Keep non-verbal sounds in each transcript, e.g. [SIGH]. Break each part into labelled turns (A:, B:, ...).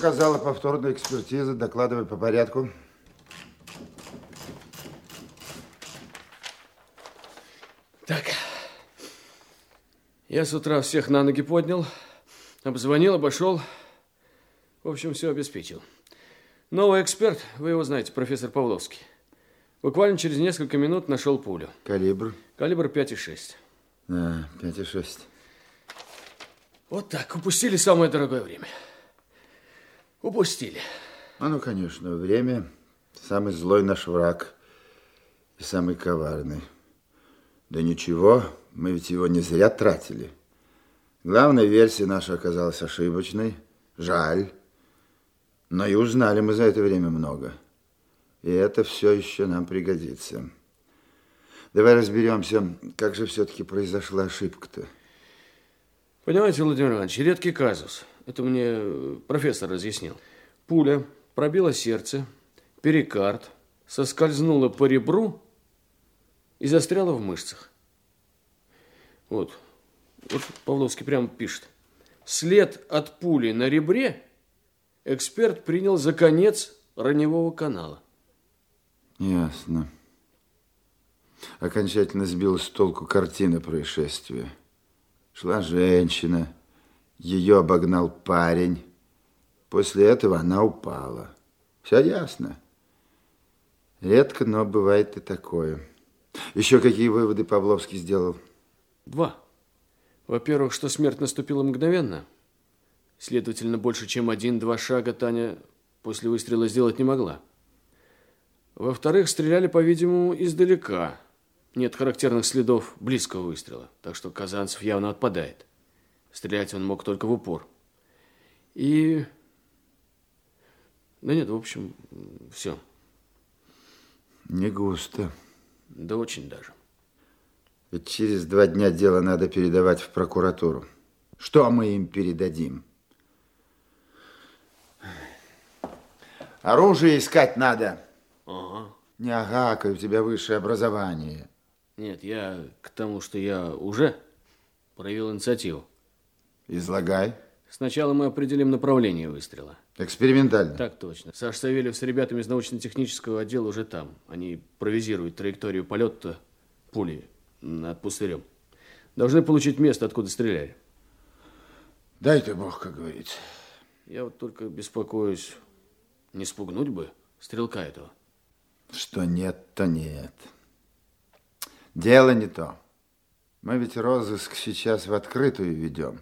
A: Показала повторная экспертиза? Докладывай по порядку.
B: Так. Я с утра всех на ноги поднял, обзвонил, обошел. В общем, все обеспечил. Новый эксперт, вы его знаете, профессор Павловский. Буквально через несколько минут нашел пулю.
A: Калибр?
B: Калибр 5,6.
A: А, 5,6.
B: Вот так, упустили самое дорогое время. Упустили.
A: А ну, конечно, время самый злой наш враг и самый коварный. Да ничего, мы ведь его не зря тратили. Главная версия наша оказалась ошибочной. Жаль. Но и узнали мы за это время много. И это все еще нам пригодится. Давай разберемся, как же все-таки произошла ошибка-то.
B: Понимаете, Владимир Иванович, редкий казус. Это мне э, профессор разъяснил. Пуля пробила сердце, перикард, соскользнула по ребру и застряла в мышцах. Вот. Вот Павловский прямо пишет. След от пули на ребре эксперт принял за конец раневого канала.
A: Ясно. Окончательно сбила с толку картина происшествия. Шла женщина, ее обогнал парень. После этого она упала. Все ясно. Редко, но бывает и такое. Еще какие выводы Павловский сделал?
B: Два. Во-первых, что смерть наступила мгновенно. Следовательно, больше, чем один-два шага Таня после выстрела сделать не могла. Во-вторых, стреляли, по-видимому, издалека. Нет характерных следов близкого выстрела, так что Казанцев явно отпадает. Стрелять он мог только в упор. И... Да нет, в общем, все.
A: Не густо.
B: Да очень даже.
A: Ведь через два дня дело надо передавать в прокуратуру. Что мы им передадим? Оружие искать надо.
B: Ага.
A: Не ага, у тебя высшее образование.
B: Нет, я к тому, что я уже проявил инициативу.
A: Излагай.
B: Сначала мы определим направление выстрела.
A: Экспериментально.
B: Так точно. Саш Савельев с ребятами из научно-технического отдела уже там. Они провизируют траекторию полета пули над пустырем. Должны получить место, откуда стреляли.
A: Дай ты бог, как говорится.
B: Я вот только беспокоюсь, не спугнуть бы стрелка этого.
A: Что нет, то нет. Дело не то. Мы ведь розыск сейчас в открытую ведем.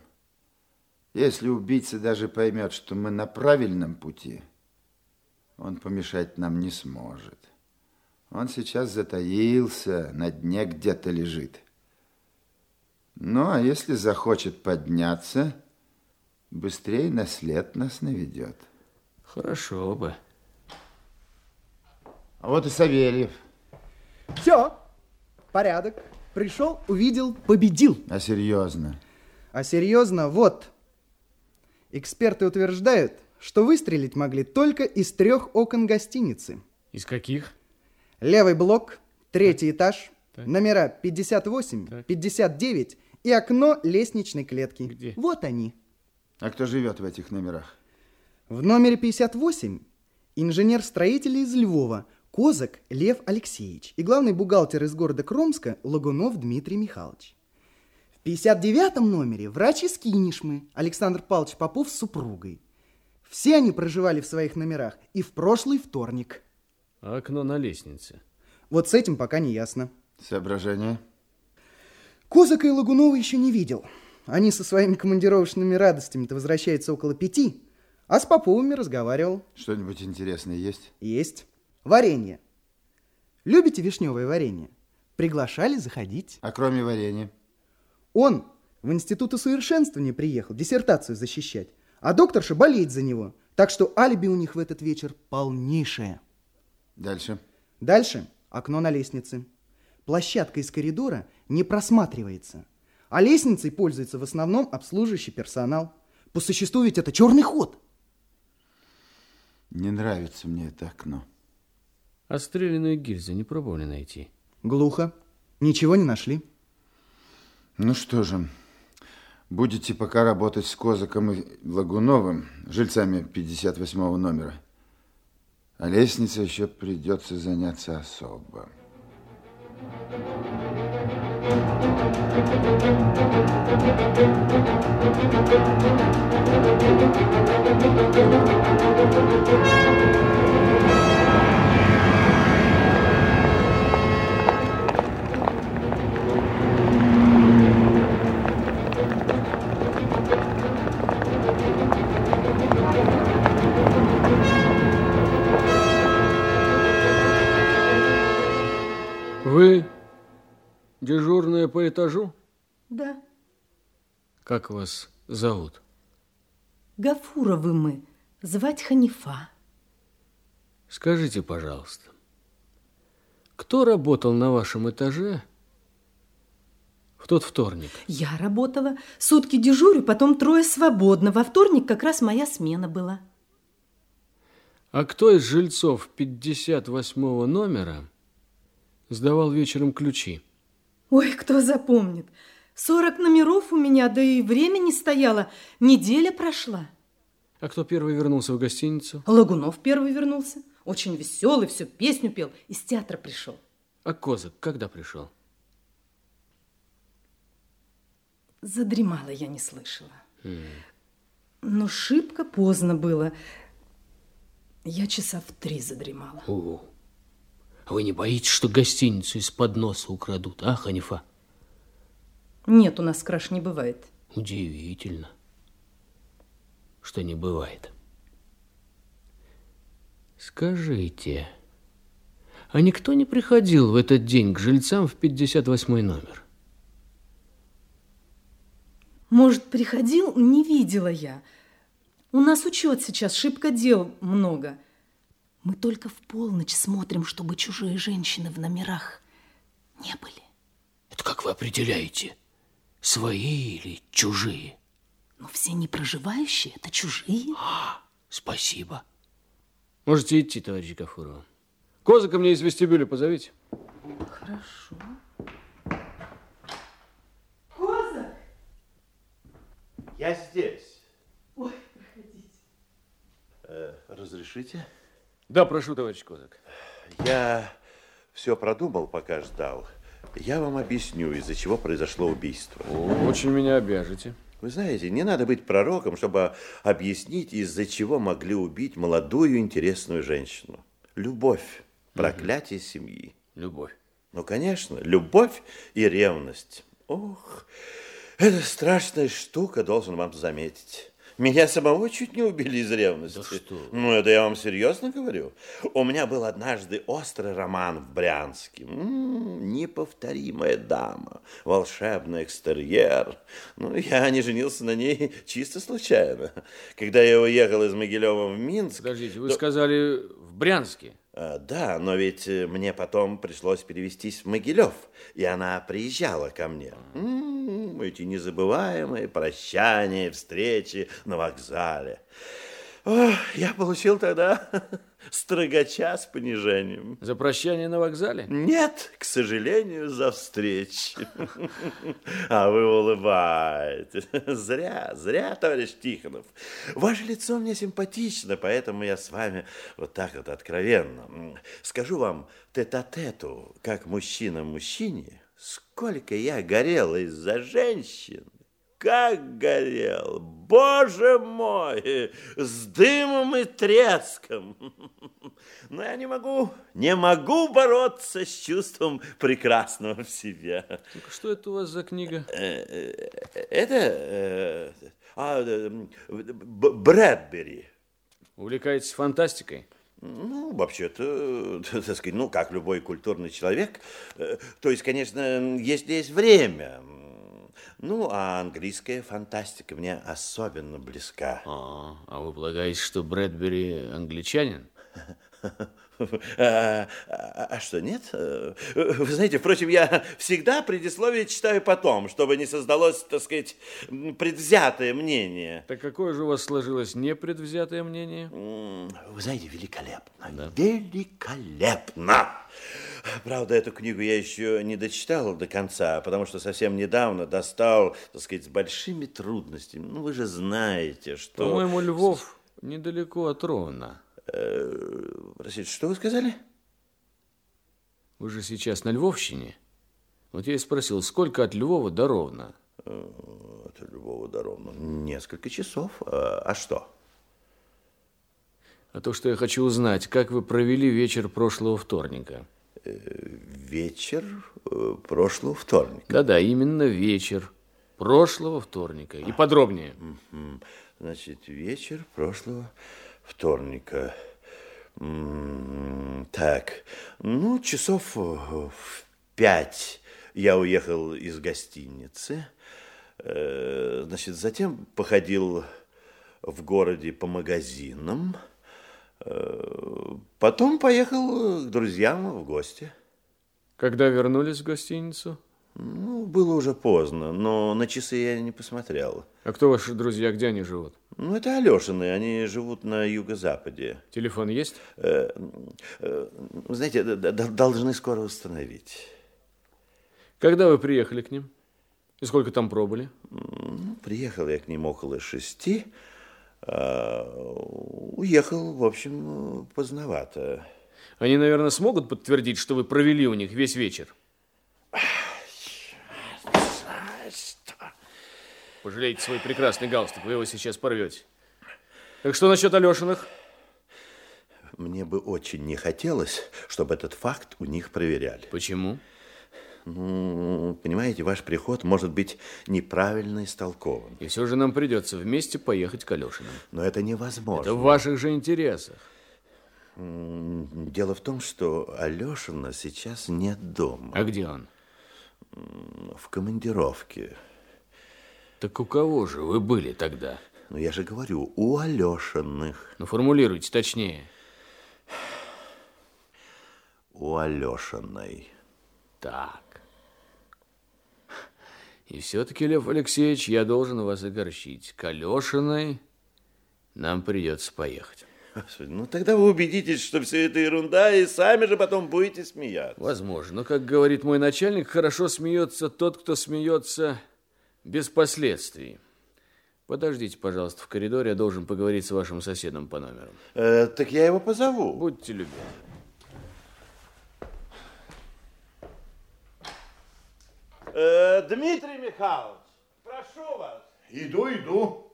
A: Если убийца даже поймет, что мы на правильном пути, он помешать нам не сможет. Он сейчас затаился, на дне где-то лежит. Ну, а если захочет подняться, быстрее на след нас наведет.
B: Хорошо бы.
A: А вот и Савельев.
C: Все, порядок. Пришел, увидел, победил.
A: А серьезно?
C: А серьезно, вот. Эксперты утверждают, что выстрелить могли только из трех окон гостиницы.
B: Из каких?
C: Левый блок, третий этаж,
B: Так.
C: номера 58,
B: Так.
C: 59 и окно лестничной клетки.
B: Где?
C: Вот они.
A: А кто живет в этих номерах?
C: В номере 58 инженер-строитель из Львова Козак Лев Алексеевич и главный бухгалтер из города Кромска Лагунов Дмитрий Михайлович. В 59 номере врач из Кинешмы Александр Павлович Попов с супругой. Все они проживали в своих номерах и в прошлый вторник.
B: А окно на лестнице.
C: Вот с этим пока не ясно.
A: Соображение?
C: Козака и Лагунова еще не видел. Они со своими командировочными радостями-то возвращаются около пяти, а с Поповыми разговаривал.
A: Что-нибудь интересное есть?
C: Есть. Варенье. Любите вишневое варенье? Приглашали заходить.
A: А кроме варенья?
C: Он в институт усовершенствования приехал диссертацию защищать, а докторша болеет за него. Так что алиби у них в этот вечер полнейшее.
A: Дальше.
C: Дальше окно на лестнице. Площадка из коридора не просматривается. А лестницей пользуется в основном обслуживающий персонал. По существу ведь это черный ход.
A: Не нравится мне это окно.
B: А стрелянную гильзу не пробовали найти?
C: Глухо. Ничего не нашли.
A: Ну что же, будете пока работать с Козаком и Лагуновым, жильцами 58 номера. А лестнице еще придется заняться особо.
B: Вы этажу?
D: Да.
B: Как вас зовут?
D: Гафуровы мы. Звать Ханифа.
B: Скажите, пожалуйста, кто работал на вашем этаже в тот вторник?
D: Я работала. Сутки дежурю, потом трое свободно. Во вторник как раз моя смена была.
B: А кто из жильцов 58 номера сдавал вечером ключи?
D: Ой, кто запомнит. 40 номеров у меня, да и время не стояло. Неделя прошла.
B: А кто первый вернулся в гостиницу?
D: Лагунов первый вернулся. Очень веселый, всю песню пел. Из театра пришел.
B: А Козак когда пришел?
D: Задремала я, не слышала. Но шибко поздно было. Я часа в три задремала.
B: О, а вы не боитесь, что гостиницу из-под носа украдут, а, Ханифа?
D: Нет, у нас краж не бывает.
B: Удивительно, что не бывает. Скажите, а никто не приходил в этот день к жильцам в 58 номер?
D: Может, приходил, не видела я. У нас учет сейчас, шибко дел много. Мы только в полночь смотрим, чтобы чужие женщины в номерах не были.
B: Это как вы определяете, свои или чужие?
D: Но все не проживающие, это чужие.
B: А, спасибо. Можете идти, товарищ Гафурова. Козака мне из вестибюля позовите.
D: Хорошо. Козак!
E: Я здесь.
D: Ой, проходите.
E: Э, разрешите?
B: Да, прошу, товарищ Козак.
E: Я все продумал, пока ждал. Я вам объясню, из-за чего произошло убийство.
B: О, очень меня обяжете.
E: Вы знаете, не надо быть пророком, чтобы объяснить, из-за чего могли убить молодую интересную женщину. Любовь, проклятие семьи.
B: Любовь.
E: Ну, конечно, любовь и ревность. Ох, это страшная штука, должен вам заметить. Меня самого чуть не убили из ревности.
B: Да что?
E: Ну, это я вам серьезно говорю. У меня был однажды острый роман в Брянске. М-м, неповторимая дама, волшебный экстерьер. Ну, я не женился на ней чисто случайно. Когда я уехал из Могилева в Минск...
B: Подождите, вы
E: то-
B: сказали в Брянске.
E: А, Да, но ведь э, мне потом пришлось перевестись в Могилев, и она приезжала ко мне. М, эти незабываемые прощания, встречи на вокзале. Ох, я получил тогда [LAUGHS] строгача с понижением.
B: За прощание на вокзале?
E: Нет, к сожалению, за встречи. [LAUGHS] А вы улыбаетесь. [LAUGHS] Зря, зря, товарищ Тихонов. Ваше лицо мне симпатично, поэтому я с вами вот так вот откровенно. Скажу вам тет-а-тету, как мужчина мужчине, сколько я горел из-за женщин. Как горел, боже мой, с дымом и треском. [LAUGHS] Но я не могу, не могу бороться с чувством прекрасного в себе.
B: Так Что это у вас за книга?
E: Это э, а, э, Б- Брэдбери.
B: Увлекаетесь фантастикой?
E: Ну, вообще-то, [LAUGHS] так сказать, ну, как любой культурный человек. э, То есть, конечно, если есть время. Ну, а английская фантастика мне особенно близка.
B: А, а вы полагаете, что Брэдбери англичанин? [LAUGHS]
E: А, а, а что, нет? Вы знаете, впрочем, я всегда предисловие читаю потом, чтобы не создалось, так сказать, предвзятое мнение.
B: Так какое же у вас сложилось непредвзятое мнение?
E: Вы знаете, великолепно. Да. Великолепно! Правда, эту книгу я еще не дочитал до конца, потому что совсем недавно достал, так сказать, с большими трудностями. Ну, вы же знаете, что...
B: По-моему, Львов недалеко от Ровно.
E: Э, простите, что вы сказали?
B: Вы же сейчас на Львовщине. Вот я и спросил, сколько от Львова до Ровно?
E: Э, от Львова до Ровно? Несколько часов. А, а что?
B: А то, что я хочу узнать, как вы провели вечер прошлого вторника.
E: Э, вечер прошлого вторника?
B: Да-да, именно вечер прошлого вторника. И подробнее.
E: Значит, вечер прошлого вторника вторника. Так, ну, часов в пять я уехал из гостиницы. Э, значит, затем походил в городе по магазинам. Э, потом поехал к друзьям в гости.
B: Когда вернулись в гостиницу?
E: Ну, было уже поздно, но на часы я не посмотрел.
B: А кто ваши друзья, где они живут?
E: Ну, это Алешины, они живут на юго-западе.
B: Телефон есть?
E: Э, э, знаете, должны скоро установить.
B: Когда вы приехали к ним? И сколько там пробыли?
E: Ну, приехал я к ним около шести. А уехал, в общем, поздновато.
B: Они, наверное, смогут подтвердить, что вы провели у них весь вечер? Пожалейте свой прекрасный галстук, вы его сейчас порвете. Так что насчет Алешиных?
E: Мне бы очень не хотелось, чтобы этот факт у них проверяли.
B: Почему?
E: Ну, понимаете, ваш приход может быть неправильно истолкован.
B: И все же нам придется вместе поехать к Алешиным.
E: Но это невозможно.
B: Это в ваших же интересах.
E: Дело в том, что Алешина сейчас нет дома.
B: А где он?
E: В командировке.
B: Так у кого же вы были тогда?
E: Ну, я же говорю, у Алешиных.
B: Ну, формулируйте точнее.
E: У Алешиной.
B: Так. И все-таки, Лев Алексеевич, я должен вас огорчить. К Алешиной нам придется поехать.
E: Господи, ну тогда вы убедитесь, что все это ерунда, и сами же потом будете смеяться.
B: Возможно. Но, как говорит мой начальник, хорошо смеется тот, кто смеется без последствий. Подождите, пожалуйста, в коридоре. Я должен поговорить с вашим соседом по номеру.
E: Э, так я его позову.
B: Будьте любезны.
E: Э, Дмитрий Михайлович, прошу вас.
F: Иду, иду.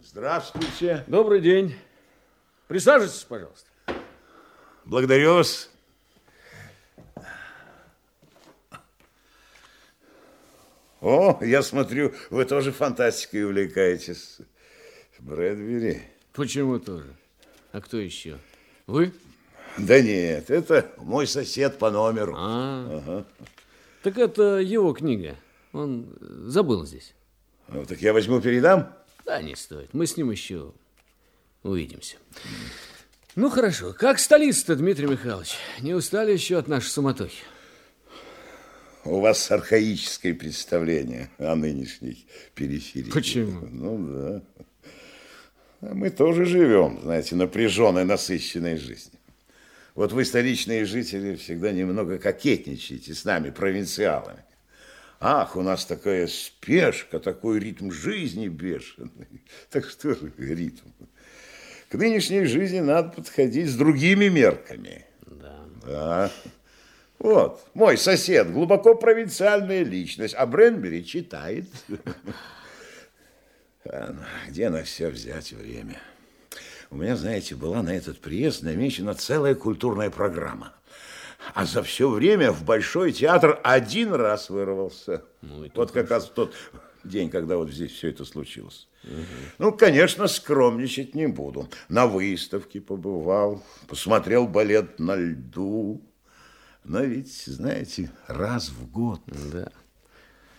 F: Здравствуйте.
B: Добрый день. Присаживайтесь, пожалуйста.
F: Благодарю вас. О, я смотрю, вы тоже фантастикой увлекаетесь. Брэдбери.
B: Почему тоже? А кто еще? Вы?
F: Да нет, это мой сосед по номеру.
B: А, ага. Так это его книга. Он забыл здесь.
F: Ну, так я возьму, передам?
B: Да, не стоит. Мы с ним еще увидимся. Ну, хорошо. Как столица-то, Дмитрий Михайлович? Не устали еще от нашей суматохи?
F: У вас архаическое представление о нынешней периферии.
B: Почему?
F: Ну, да. А мы тоже живем, знаете, напряженной, насыщенной жизнью. Вот вы, столичные жители, всегда немного кокетничаете с нами, провинциалами. Ах, у нас такая спешка, такой ритм жизни бешеный. [LAUGHS] Так что же ритм? К нынешней жизни надо подходить с другими мерками.
B: Да.
F: Да. Вот, мой сосед, глубоко провинциальная личность, а Бренбери читает. [LAUGHS] Где на все взять время? У меня, знаете, была на этот приезд намечена целая культурная программа. А за все время в Большой театр один раз вырвался. Ну, вот как раз в тот день, когда вот здесь все это случилось. Угу. Ну, конечно, скромничать не буду. На выставке побывал, посмотрел балет на льду. Но ведь, знаете, раз в год.
B: Да.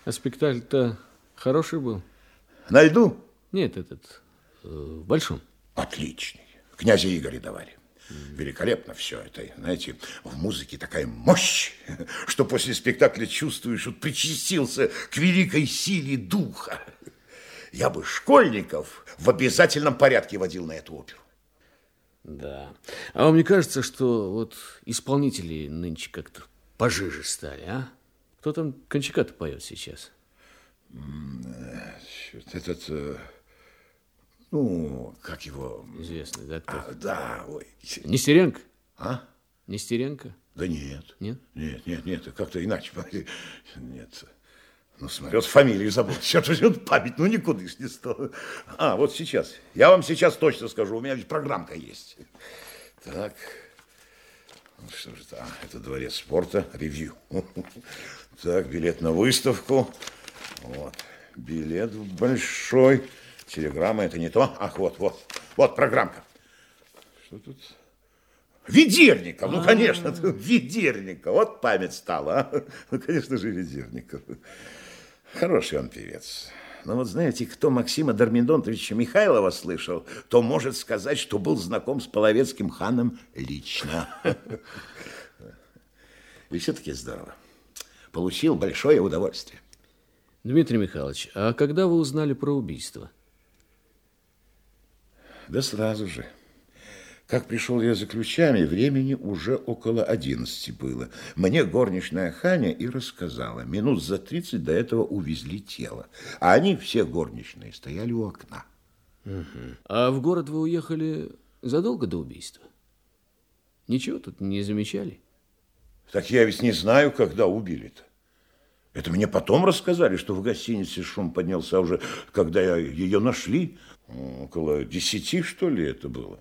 B: А спектакль-то хороший был?
F: На льду?
B: Нет, этот, э, в большом.
F: Отличный. Князя Игоря давали. Великолепно все это. Знаете, в музыке такая мощь, что после спектакля чувствуешь, что причастился к великой силе духа. Я бы школьников в обязательном порядке водил на эту оперу.
B: Да. А вам не кажется, что вот исполнители нынче как-то пожиже стали, а? Кто там Кончака-то поет сейчас?
F: Этот, э, ну, как его...
B: Известный, да? Кто?
F: А, да, ой.
B: Нестеренко?
F: А?
B: Нестеренко?
F: Да нет.
B: Нет?
F: Нет, нет, нет, как-то иначе. [LAUGHS] Нет. Ну, смотрел, фамилию забыл. Черт возьми, память, ну, никуда не стало. А, вот сейчас. Я вам сейчас точно скажу. У меня ведь программка есть. Так. Ну, что же это? А, это дворец спорта, ревью. [LAUGHS] Так, билет на выставку. Вот. Билет большой. Телеграмма это не то. Ах, вот, вот. Вот программка. Что тут? Ведерников, ну, конечно, [LAUGHS] Ведерников. Вот память стала, а? Ну, конечно же, Ведерников. Хороший он певец. Но вот знаете, кто Максима Дармидонтовича Михайлова слышал, то может сказать, что был знаком с половецким ханом лично. [LAUGHS] И все-таки здорово. Получил большое удовольствие.
B: Дмитрий Михайлович, а когда вы узнали про убийство?
F: Да сразу же. Как пришел я за ключами, времени уже около одиннадцати было. Мне горничная Ханя и рассказала. Минут за тридцать до этого увезли тело. А они, все горничные, стояли у окна.
B: Угу. А в город вы уехали задолго до убийства? Ничего тут не замечали?
F: Так я ведь не знаю, когда убили-то. Это мне потом рассказали, что в гостинице шум поднялся уже, когда ее нашли. Около десяти, что ли, это было.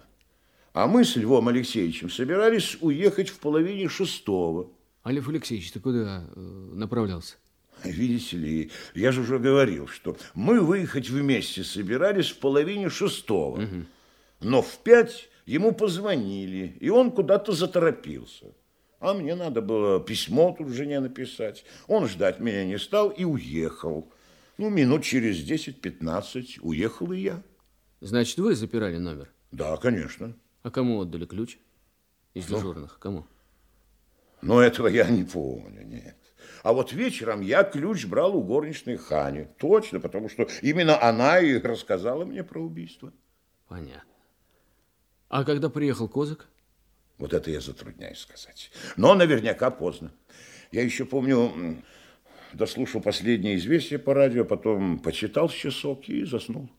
F: А мы с Львом Алексеевичем собирались уехать в половине шестого.
B: А Лев Алексеевич, ты куда э, направлялся?
F: Видите ли, я же уже говорил, что мы выехать вместе собирались в половине шестого. Угу. Но в пять ему позвонили, и он куда-то заторопился. А мне надо было письмо тут жене написать. Он ждать меня не стал и уехал. Ну, минут через 10-15 уехал и я.
B: Значит, вы запирали номер?
F: Да, конечно.
B: А кому отдали ключ? Из ну, дежурных, кому?
F: Ну, этого я не помню, нет. А вот вечером я ключ брал у горничной Хани. Точно, потому что именно она и рассказала мне про убийство.
B: Понятно. А когда приехал Козак?
F: Вот это я затрудняюсь сказать. Но наверняка поздно. Я еще помню, дослушал последнее известие по радио, потом почитал часок и заснул.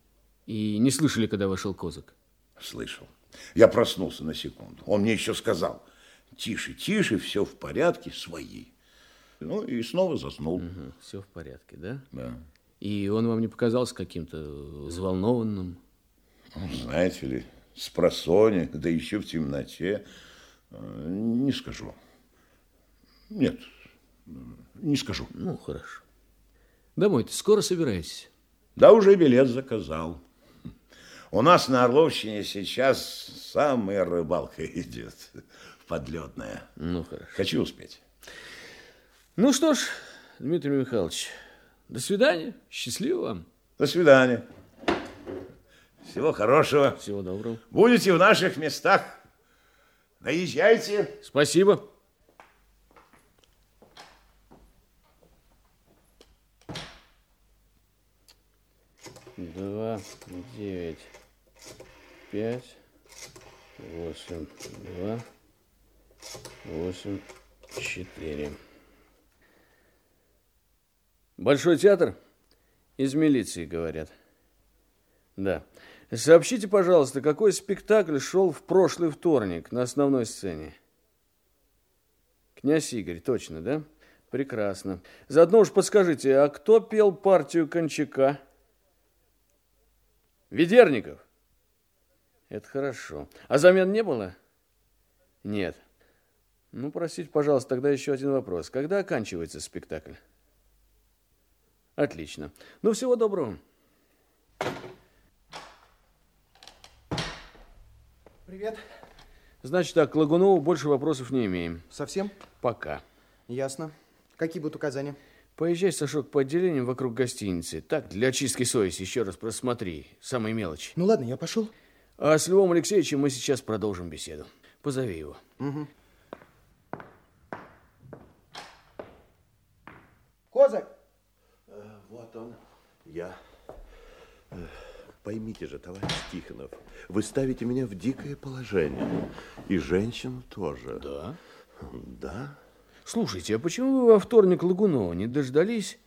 B: И не слышали, когда вошел Козак?
F: Слышал. Я проснулся на секунду. Он мне еще сказал, тише, тише, все в порядке, свои. Ну и снова заснул.
B: Угу, все в порядке, да?
F: Да.
B: И он вам не показался каким-то взволнованным?
F: Знаете ли, с просони, да еще в темноте. Э, не скажу. Нет, не скажу.
B: Ну, хорошо. Домой ты скоро собираешься?
F: Да, уже билет заказал. У нас на Орловщине сейчас самая рыбалка идет. Подлетная.
B: Ну, хорошо.
F: Хочу успеть.
B: Ну что ж, Дмитрий Михайлович, до свидания. Счастливо вам.
F: До свидания. Всего хорошего.
B: Всего доброго.
F: Будете в наших местах. Наезжайте.
B: Спасибо. Два, девять, пять, восемь, два, восемь, четыре. Большой театр? Из милиции, говорят. Да. Сообщите, пожалуйста, какой спектакль шел в прошлый вторник на основной сцене? Князь Игорь, точно, да? Прекрасно. Заодно уж подскажите, а кто пел партию Кончака? Ведерников? Это хорошо. А замен не было? Нет. Ну, простите, пожалуйста, тогда еще один вопрос. Когда оканчивается спектакль? Отлично. Ну, всего доброго.
C: Привет.
B: Значит так, к Лагунову больше вопросов не имеем.
C: Совсем?
B: Пока.
C: Ясно. Какие будут указания?
B: Поезжай, Сашок, по отделениям вокруг гостиницы. Так, для очистки совести еще раз просмотри. Самые мелочи.
C: Ну ладно, я пошел.
B: А с Львом Алексеевичем мы сейчас продолжим беседу. Позови его.
C: Угу. Козак!
E: Вот он, я. Поймите же, товарищ Тихонов, вы ставите меня в дикое положение. И женщину тоже.
B: Да?
E: Да.
B: Слушайте, а почему вы во вторник Лагунова не дождались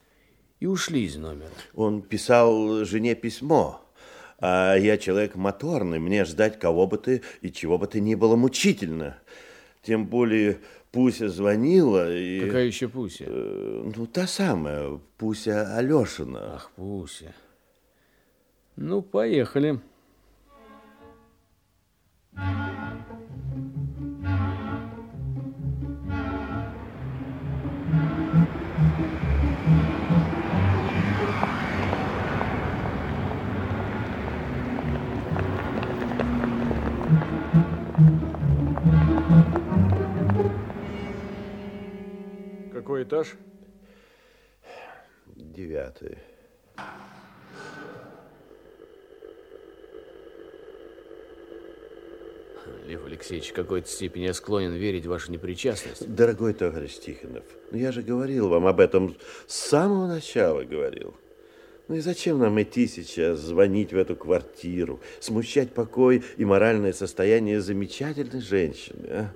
B: и ушли из номера?
E: Он писал жене письмо. А я человек моторный, мне ждать кого бы ты и чего бы ты ни было мучительно. Тем более Пуся звонила и...
B: Какая еще Пуся?
E: Э, ну, та самая, Пуся Алешина.
B: Ах, Пуся. Ну, поехали. Какой этаж?
E: Девятый.
B: Лев Алексеевич, в какой-то степени я склонен верить в вашу непричастность.
E: Дорогой товарищ Тихонов, ну я же говорил вам об этом с самого начала говорил. Ну и зачем нам идти сейчас, звонить в эту квартиру, смущать покой и моральное состояние замечательной женщины, а?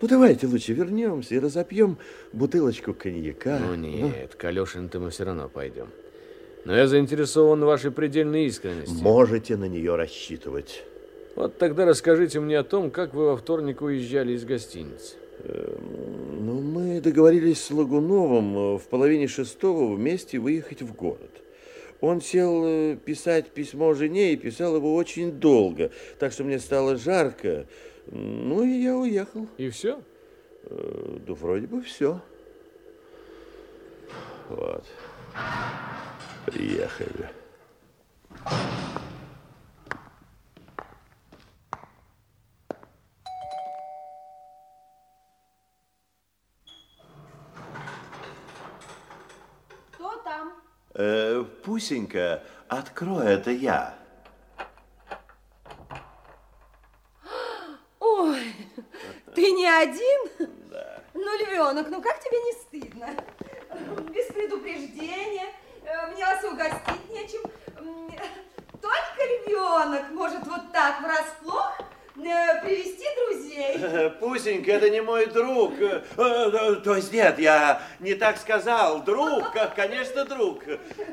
E: Ну, давайте лучше вернемся и разопьем бутылочку коньяка.
B: Ну, нет, к Алешин-то мы все равно пойдем. Но я заинтересован в вашей предельной искренности.
E: Можете на нее рассчитывать.
B: Вот тогда расскажите мне о том, как вы во вторник уезжали из гостиницы.
E: Эм, ну, мы договорились с Лагуновым э, в половине шестого вместе выехать в город. Он сел э, писать письмо жене и писал его очень долго, так что мне стало жарко. Ну, и я уехал.
B: И все?
E: Э, да вроде бы все. Вот. Приехали.
G: Кто там?
E: Э, Пусенька, открой, это я.
G: Ой, ты не один? Да. Ну, львенок, ну как тебе не стыдно? Без предупреждения, э, мне вас угостить нечем. М, Только львенок может вот так врасплох э, привести друзей.
E: Пусенька, это не мой друг. Э, э, То есть нет, я не так сказал. Друг, как, конечно, друг.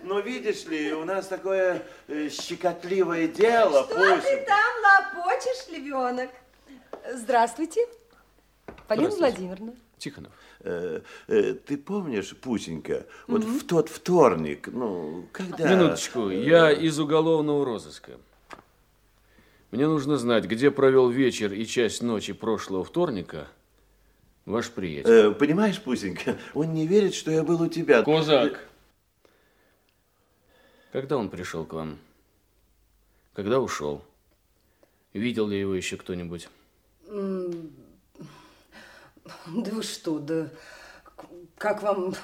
E: Но видишь ли, у нас такое э, щекотливое дело,
G: Что ты
E: Пусенька.
G: там лопочешь, львенок? Здравствуйте, Полина
B: Здравствуйте.
G: Владимировна.
B: Тихонов.
E: Э, э, Ты помнишь, Пусенька, вот в тот вторник, ну, когда...
B: Минуточку, я из уголовного розыска. Мне нужно знать, где провел вечер и часть ночи прошлого вторника ваш приятель.
E: Э, Понимаешь, Пусенька, [LAUGHS] он не верит, что я был у тебя.
B: Козак! Когда он пришел к вам? Когда ушел? Видел ли его еще кто-нибудь?
G: Да вы что, да как вам...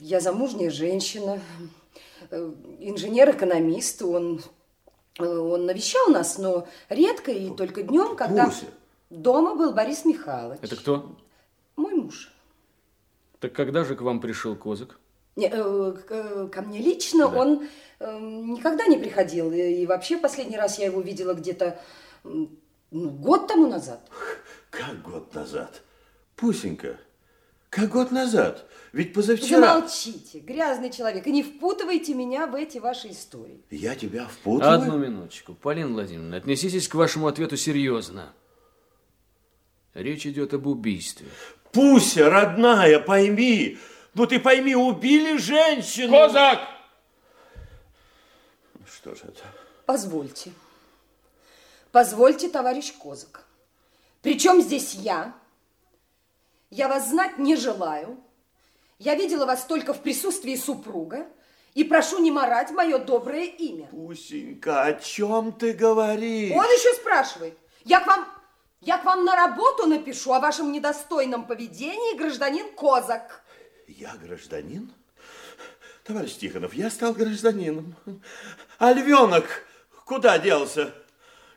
G: Я замужняя женщина, э, инженер-экономист, он, э, он навещал нас, но редко и только днем, когда
E: Пуся.
G: Дома был Борис Михайлович.
B: Это кто?
G: Мой муж.
B: Так когда же к вам пришел Козак?
G: Не, э, к- ко мне лично он э, никогда не приходил. И, вообще последний раз я его видела где-то ну, год тому назад.
E: Как год назад? Пусенька, как год назад? Ведь позавчера...
G: Замолчите, грязный человек, и не впутывайте меня в эти ваши истории.
E: Я тебя впутываю?
B: Одну минуточку. Полина Владимировна, отнеситесь к вашему ответу серьезно. Речь идет об убийстве.
E: Пуся, родная, пойми. Ну ты пойми, убили женщину.
B: Козак!
E: Что же это?
G: Позвольте. Позвольте, товарищ Козак. Причем здесь я? Я вас знать не желаю. Я видела вас только в присутствии супруга и прошу не марать мое доброе имя.
E: Пусенька, о чем ты говоришь?
G: Он еще спрашивает. Я к вам, я к вам на работу напишу о вашем недостойном поведении, гражданин Козак.
E: Я гражданин? Товарищ Тихонов, я стал гражданином. А львенок куда делся?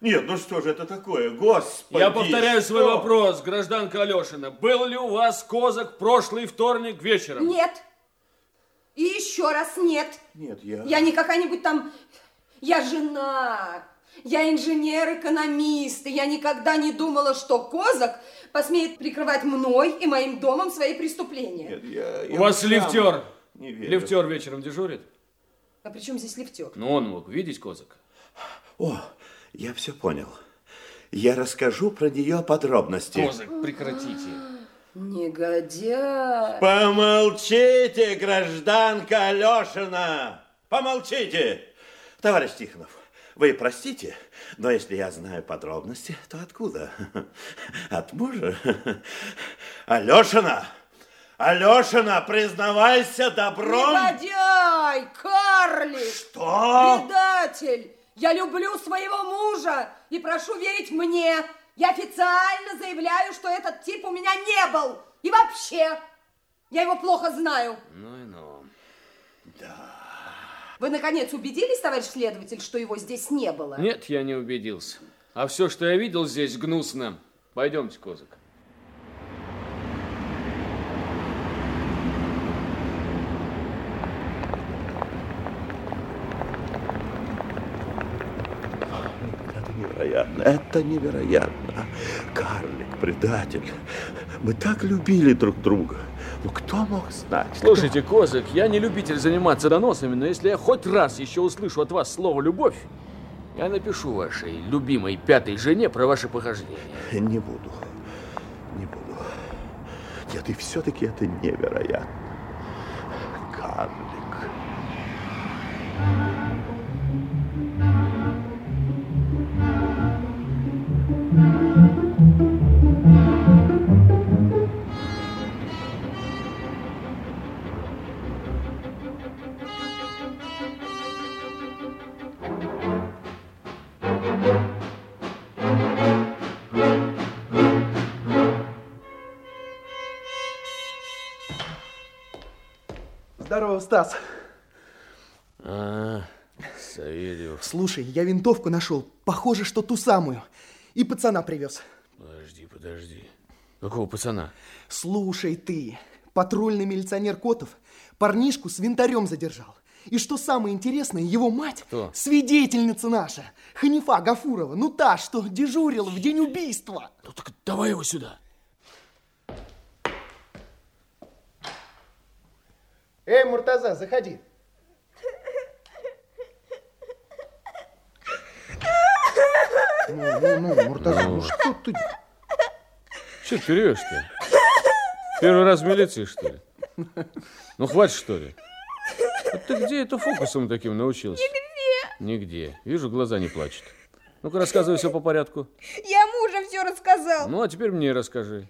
E: Нет, ну что же это такое, господи!
B: Я повторяю
E: что?
B: свой вопрос, гражданка Алешина. Был ли у вас козак прошлый вторник вечером?
G: Нет. И еще раз нет.
E: Нет, я...
G: Я не какая-нибудь там... Я жена. Я инженер-экономист. И я никогда не думала, что Козак посмеет прикрывать мной и моим домом свои преступления.
E: Нет, я, я
B: У вас
E: сам
B: лифтер.
E: Не верю.
B: Лифтер вечером дежурит?
G: А при чем здесь лифтер?
B: Ну, он мог видеть козака.
E: О, я все понял. Я расскажу про нее подробности.
B: Козак, прекратите.
G: Негодяй.
E: Помолчите, гражданка Алешина! Помолчите! Товарищ Тихонов, вы простите, но если я знаю подробности, то откуда? [LAUGHS] От мужа? [LAUGHS] Алешина! Алешина, признавайся добром!
G: Негодяй, карлик,
E: Что?
G: предатель. Я люблю своего мужа и прошу верить мне. Я официально заявляю, что этот тип у меня не был. И вообще, я его плохо знаю.
B: Ну и ну.
G: Вы, наконец, убедились, товарищ следователь, что его здесь не было?
B: Нет, я не убедился. А все, что я видел здесь, гнусно. Пойдемте, козак.
E: Это невероятно, это невероятно. Карлик, предатель. Мы так любили друг друга. Ну, кто мог знать?
B: Слушайте, Козак, я не любитель заниматься доносами, но если я хоть раз еще услышу от вас слово «любовь», я напишу вашей любимой пятой жене про ваши похождения.
E: Не буду. Не буду. Нет, и все-таки это невероятно. Карлик.
C: Здорово, Стас.
B: А, Савельев,
C: Слушай, я винтовку нашел. Похоже, что ту самую. И пацана привез.
B: подожди, подожди. Какого пацана?
C: Слушай ты, патрульный милиционер Котов парнишку с винтарем задержал. И что самое интересное, его мать
B: Кто?
C: свидетельница наша, Ханифа Гафурова, ну та, что дежурила в день убийства.
B: Ну так давай его сюда.
C: Эй, Муртаза, заходи. Ну, ну, ну, Муртаза, ну что ты?
B: Че ты ревешь-то? Первый раз в милиции, что ли? Ну, хватит, что ли? А ты где это фокусом таким научился? Нигде. Нигде. Вижу, глаза не плачут. Ну-ка, рассказывай все по порядку.
H: Я мужа все рассказал.
B: Ну, а теперь мне расскажи.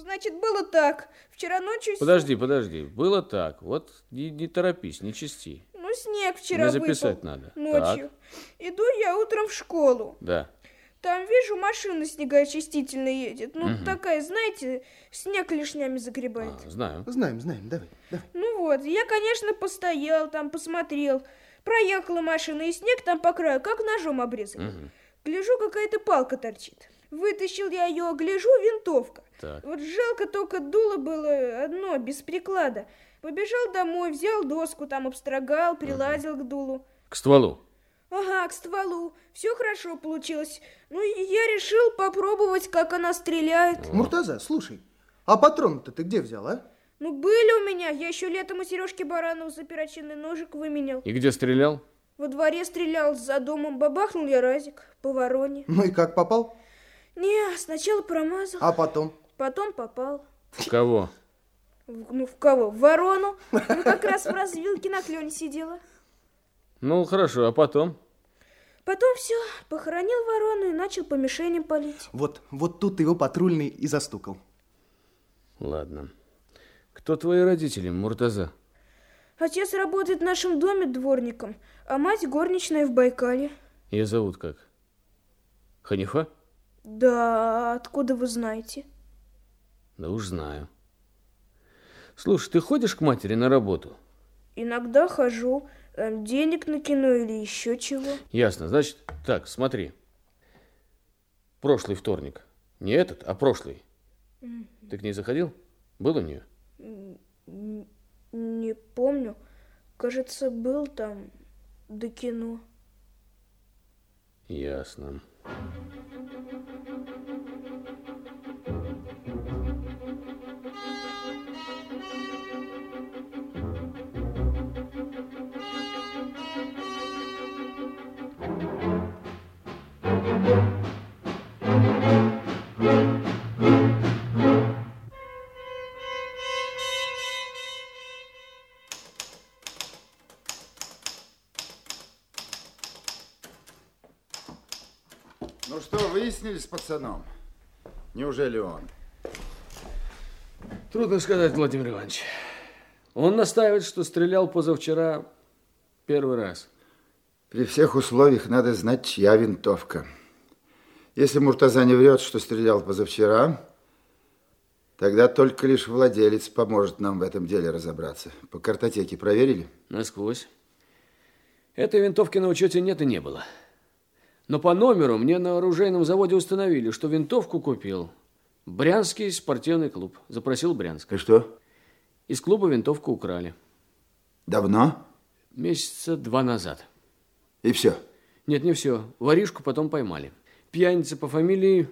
H: Значит, было так. Вчера ночью...
B: Подожди, подожди. Было так. Вот не, не торопись, не чисти.
H: Ну, снег вчера
B: Мне записать
H: выпал.
B: надо.
H: Ночью. Иду я утром в школу.
B: Да.
H: Там вижу, машина снегоочистительная едет. Ну, такая, знаете, снег лишнями загребает.
B: А, знаю.
C: Знаем, знаем, давай, давай.
H: Ну вот, я, конечно, постоял там, посмотрел. Проехала машина, и снег там по краю, как ножом обрезали.
B: Мгм.
H: Гляжу, какая-то палка торчит. Вытащил я ее, гляжу, винтовка.
B: Так.
H: Вот жалко только дуло было одно, без приклада. Побежал домой, взял доску, там обстрогал, приладил к дулу.
B: К стволу.
H: Ага, к стволу. Все хорошо получилось. Ну, я решил попробовать, как она стреляет.
C: Муртаза, слушай, а патрон-то ты где взял, а?
H: Ну, были у меня. Я еще летом у Сережки Баранова за перочинный ножик выменял.
B: И где стрелял?
H: Во дворе стрелял, за домом бабахнул я разик по вороне.
C: Ну и как попал?
H: Не, сначала промазал,
C: А потом?
H: потом попал.
B: В кого?
H: В- ну, в кого? В ворону. Ну, как раз в развилке на клене сидела.
B: Ну, хорошо, а потом?
H: Потом все, похоронил ворону и начал по мишеням палить.
C: Вот, вот тут его патрульный и застукал.
B: Ладно. Кто твои родители, Муртаза?
H: Отец работает в нашем доме дворником, а мать горничная в Байкале.
B: Ее зовут как? Ханифа?
H: Да, откуда вы знаете?
B: Да уж знаю. Слушай, ты ходишь к матери на работу?
H: Иногда хожу, эм, денег на кино или еще чего.
B: Ясно. Значит, так, смотри. Прошлый вторник. Не этот, а прошлый. Ты к ней заходил? Был у нее?
H: Не помню. Кажется, был там до кино.
B: Ясно.
A: Ну выяснили с пацаном? Неужели он?
B: Трудно сказать, Владимир Иванович. Он настаивает, что стрелял позавчера первый раз.
A: При всех условиях надо знать, чья винтовка. Если Муртаза не врет, что стрелял позавчера, тогда только лишь владелец поможет нам в этом деле разобраться. По картотеке проверили?
B: Насквозь. Этой винтовки на учете нет и не было. Но по номеру мне на оружейном заводе установили, что винтовку купил Брянский спортивный клуб. Запросил Брянск.
A: И что?
B: Из клуба винтовку украли.
A: Давно?
B: Месяца два назад.
A: И все?
B: Нет, не все. Воришку потом поймали. Пьяница по фамилии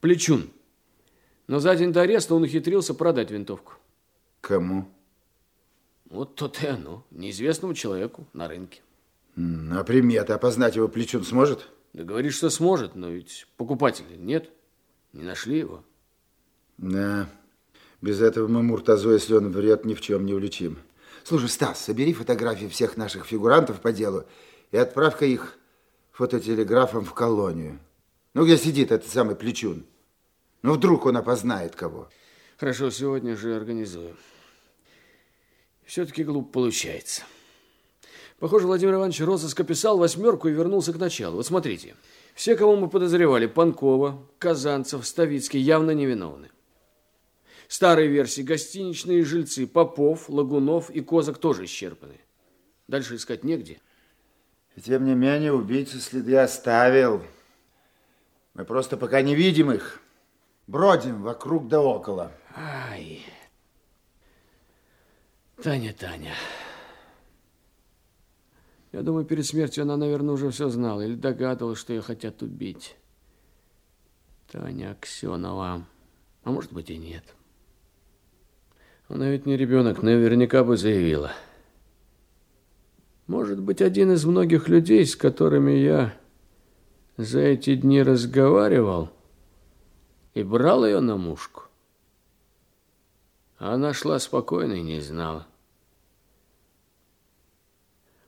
B: Плечун. Но за день до ареста он ухитрился продать винтовку.
A: Кому?
B: Вот то-то и оно. Неизвестному человеку на рынке.
A: А приметы опознать его плечун сможет?
B: Да говорит, что сможет, но ведь покупателя нет. Не нашли его.
A: Да. Без этого мы Муртазу, если он врет, ни в чем не уличим. Слушай, Стас, собери фотографии всех наших фигурантов по делу и отправь-ка их фототелеграфом в колонию. Ну, где сидит этот самый Плечун? Ну, вдруг он опознает кого.
B: Хорошо, сегодня же организую. Все-таки глупо получается. Похоже, Владимир Иванович розыск описал восьмерку и вернулся к началу. Вот смотрите. Все, кого мы подозревали, Панкова, Казанцев, Ставицкий, явно невиновны. Старые версии, гостиничные жильцы, Попов, Лагунов и Козак тоже исчерпаны. Дальше искать негде.
A: И тем не менее, убийца следы оставил. Мы просто пока не видим их. Бродим вокруг да около.
B: Ай. Таня, Таня. Я думаю, перед смертью она, наверное, уже все знала или догадывалась, что ее хотят убить. Таня Аксенова. А может быть и нет. Она ведь не ребенок, наверняка бы заявила. Может быть, один из многих людей, с которыми я за эти дни разговаривал и брал ее на мушку. А она шла спокойно и не знала.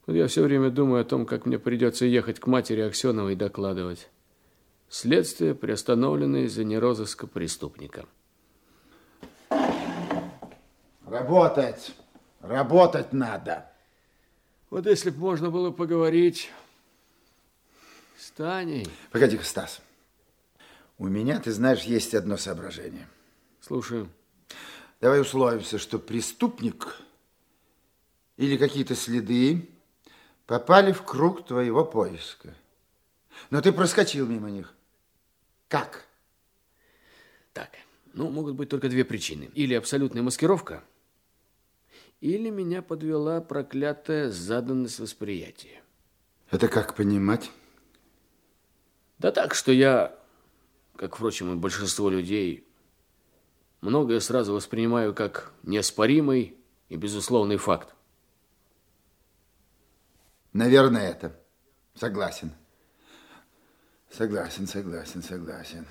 B: Вот я все время думаю о том, как мне придется ехать к матери Аксеновой и докладывать. Следствие приостановлено из-за нерозыска преступника.
A: Работать. Работать надо.
B: Вот если бы можно было поговорить с Таней.
A: Погоди-ка, Стас. У меня, ты знаешь, есть одно соображение.
B: Слушаю.
A: Давай условимся, что преступник или какие-то следы попали в круг твоего поиска. Но ты проскочил мимо них. Как?
B: Так, ну, могут быть только две причины. Или абсолютная маскировка, или меня подвела проклятая заданность восприятия.
A: Это как понимать?
B: Да так, что я, как, впрочем, и большинство людей, многое сразу воспринимаю как неоспоримый и безусловный факт.
A: Наверное, это. Согласен. Согласен, согласен, согласен.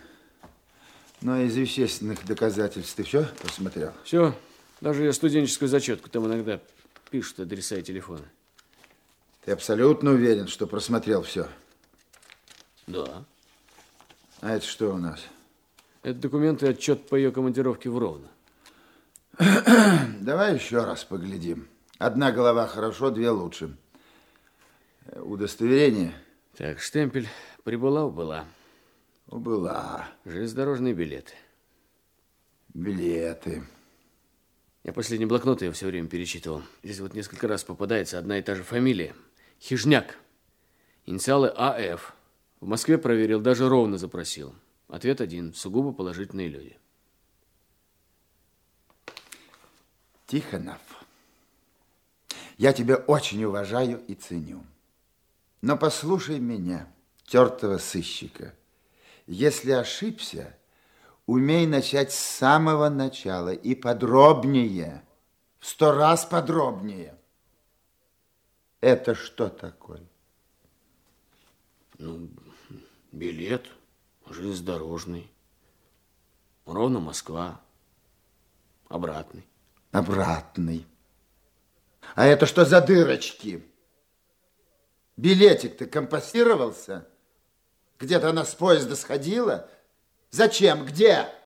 A: Но из вещественных доказательств ты все посмотрел?
B: Все, даже я студенческую зачетку там иногда пишут адреса и телефоны.
A: Ты абсолютно уверен, что просмотрел все?
B: Да.
A: А это что у нас?
B: Это документы и отчет по ее командировке в Ровно. [CLEARS THROAT]
A: Давай еще раз поглядим. Одна голова хорошо, две лучше. Удостоверение?
B: Так, штемпель прибыла, убыла.
A: Была.
B: Железнодорожные билеты.
A: Билеты.
B: Я последний блокнот я все время перечитывал. Здесь вот несколько раз попадается одна и та же фамилия. Хижняк. Инициалы АФ. В Москве проверил, даже ровно запросил. Ответ один. Сугубо положительные люди.
A: Тихонов, я тебя очень уважаю и ценю. Но послушай меня, тертого сыщика. Если ошибся, умей начать с самого начала и подробнее, в сто раз подробнее. Это что такое?
B: Ну, билет железнодорожный. Ровно Москва. Обратный.
A: Обратный. А это что за дырочки? Билетик-то компостировался? Где-то она с поезда сходила? Зачем? Где?